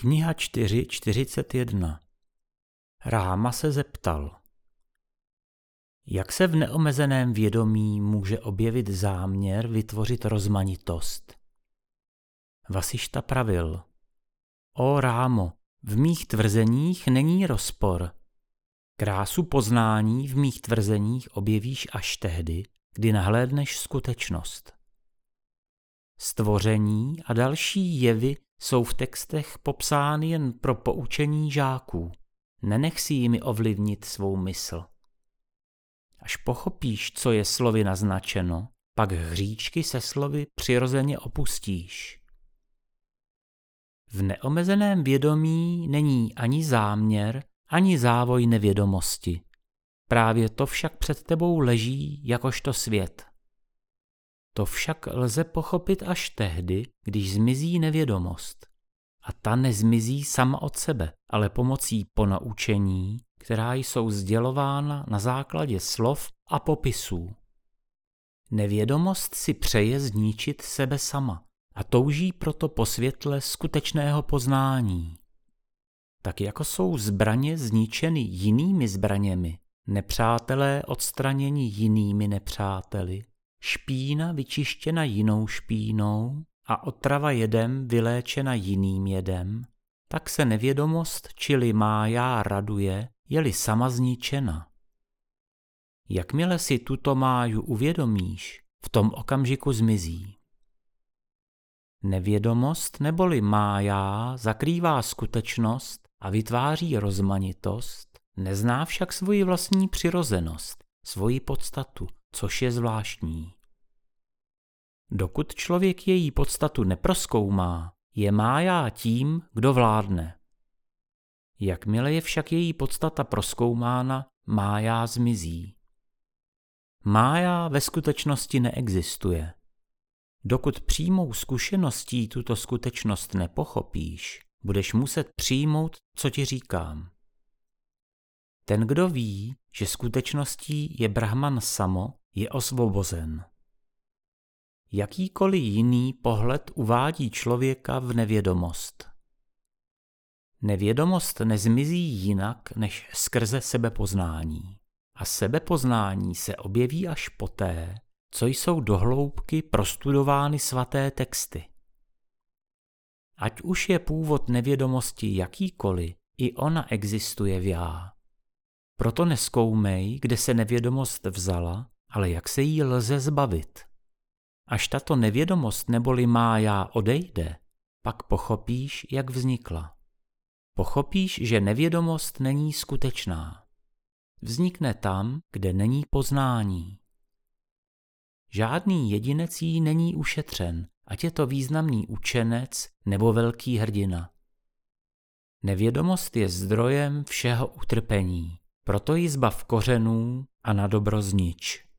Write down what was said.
Kniha 4.41 Ráma se zeptal, jak se v neomezeném vědomí může objevit záměr vytvořit rozmanitost. Vasišta pravil, o Rámo, v mých tvrzeních není rozpor. Krásu poznání v mých tvrzeních objevíš až tehdy, kdy nahlédneš skutečnost. Stvoření a další jevy jsou v textech popsány jen pro poučení žáků. Nenech si jimi ovlivnit svou mysl. Až pochopíš, co je slovy naznačeno, pak hříčky se slovy přirozeně opustíš. V neomezeném vědomí není ani záměr, ani závoj nevědomosti. Právě to však před tebou leží jakožto svět. To však lze pochopit až tehdy, když zmizí nevědomost. A ta nezmizí sama od sebe, ale pomocí ponaučení, která jsou sdělována na základě slov a popisů. Nevědomost si přeje zničit sebe sama a touží proto po světle skutečného poznání. Tak jako jsou zbraně zničeny jinými zbraněmi, nepřátelé odstraněni jinými nepřáteli, špína vyčištěna jinou špínou a otrava jedem vyléčena jiným jedem, tak se nevědomost, čili má já raduje, je-li sama zničena. Jakmile si tuto máju uvědomíš, v tom okamžiku zmizí. Nevědomost neboli mája zakrývá skutečnost a vytváří rozmanitost, nezná však svoji vlastní přirozenost, svoji podstatu, což je zvláštní. Dokud člověk její podstatu neproskoumá, je mája tím, kdo vládne. Jakmile je však její podstata proskoumána, mája zmizí. Mája ve skutečnosti neexistuje. Dokud přímou zkušeností tuto skutečnost nepochopíš, budeš muset přijmout, co ti říkám. Ten, kdo ví, že skutečností je Brahman samo, je osvobozen. Jakýkoliv jiný pohled uvádí člověka v nevědomost. Nevědomost nezmizí jinak než skrze sebepoznání. A sebepoznání se objeví až poté, co jsou dohloubky prostudovány svaté texty. Ať už je původ nevědomosti jakýkoliv, i ona existuje v já. Proto neskoumej, kde se nevědomost vzala, ale jak se jí lze zbavit. Až tato nevědomost neboli má já odejde, pak pochopíš, jak vznikla. Pochopíš, že nevědomost není skutečná. Vznikne tam, kde není poznání. Žádný jedinec jí není ušetřen, ať je to významný učenec nebo velký hrdina. Nevědomost je zdrojem všeho utrpení, proto ji zbav kořenů a na dobro znič.